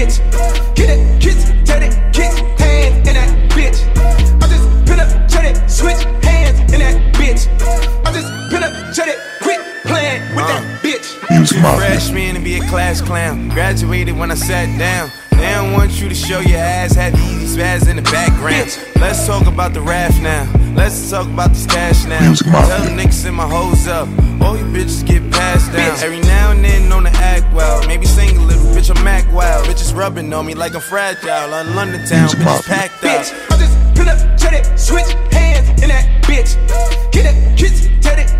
bitch. Get it, kiss, tell it, kick hands in that bitch. I just penetrated, switch hands in that bitch. I just penetrated, quit playing with that bitch. Music Mafia. freshman to be a class clown. Graduated when I sat down. They don't want you to show your ass, have easy spaz in the background. Let's talk about the raft now. Let's talk about the stash now. Music Mafia. Tell them niggas send my hoes up. All wild. Rubbing on me like I'm fragile. On London town, Music bitches Mafia. packed bitch. I just penetrated, switch hands in that bitch. Get it, kiss, tell it,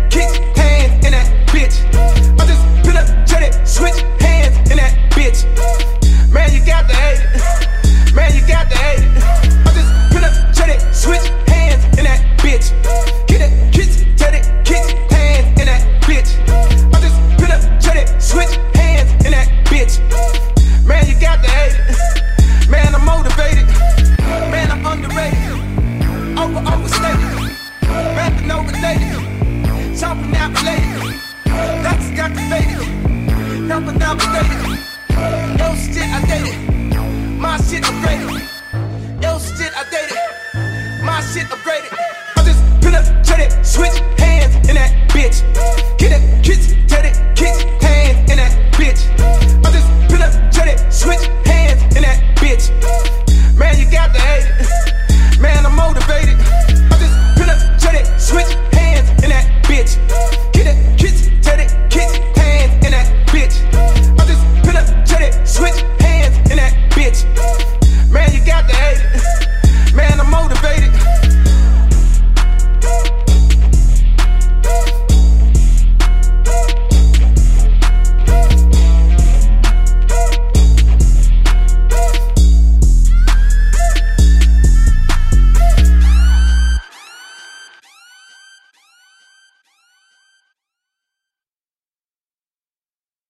Yo, shit, I dated. My shit upgraded. I dated. My shit upgraded. I just switch hands in that bitch. Get it, kick